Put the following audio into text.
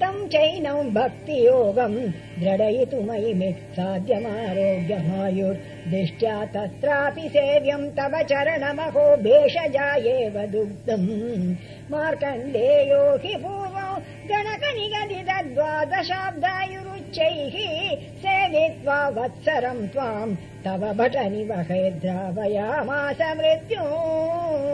तम् चैनम् भक्तियोगम् द्रडयितुमयि मेत्साध्यमारोग्यमायुर्दृष्ट्या तत्रापि सेव्यम् तव चरणमहो भेषजायेव दुग्धम् मार्कण्डेयो हि पूर्वम् गणकनिगदितद्वादशाब्दायुरुच्चैः सेवित्वा वत्सरम् त्वाम् तव भटनि वहे द्रावयामास मृत्युम्।